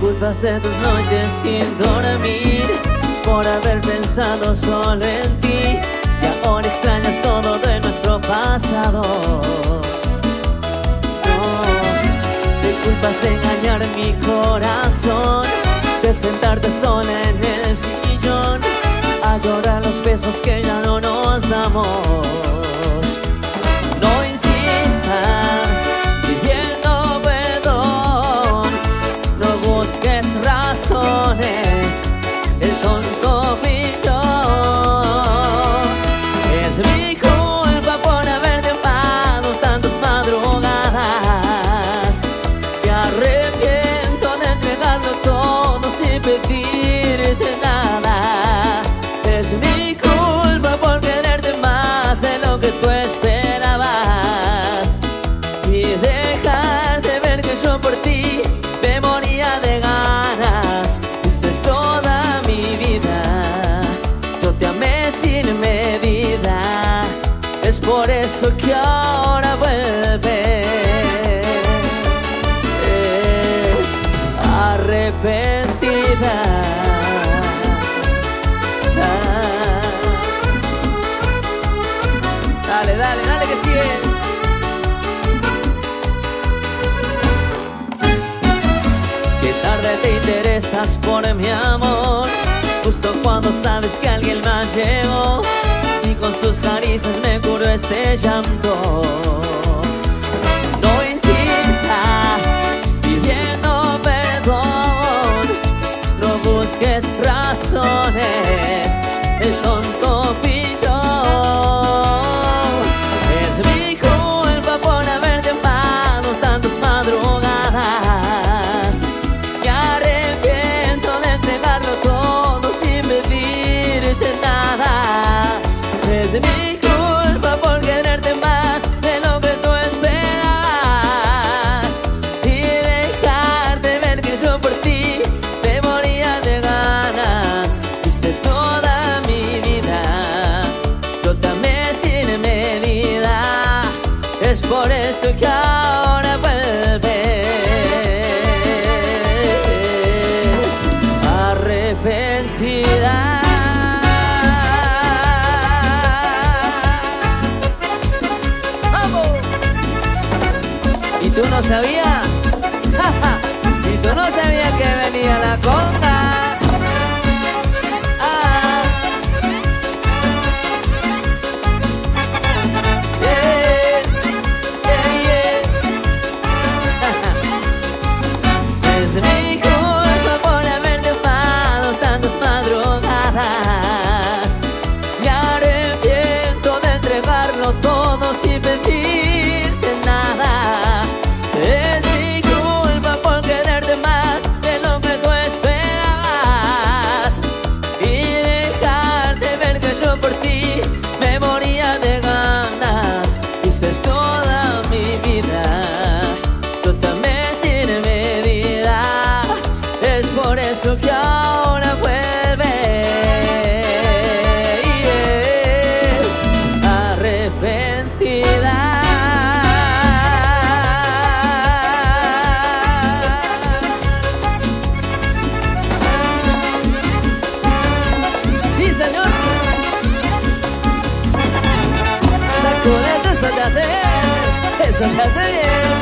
culpas de tus noches sin dormir Por haber pensado solo en ti. Y ahora extrañas todo de nuestro pasado. No, te culpas de engañar mi corazón De sentarte sola en el sillón A llorar los besos que ya no nos damos por eso que ahora vuelve es arrepentida. Dale, dale, dale que sigue. Qué tarde te interesas por mi amor, justo cuando sabes que alguien más llegó con sus caricias me curo este llanto. Es por eso que ahora vuelves arrepentida. Tú no sabías, y tú no sabías que venía la conga. Is it? Eso que ahora vuelve y es arrepentida. Sí, señor. Sacudete, eso te hace eso te hace.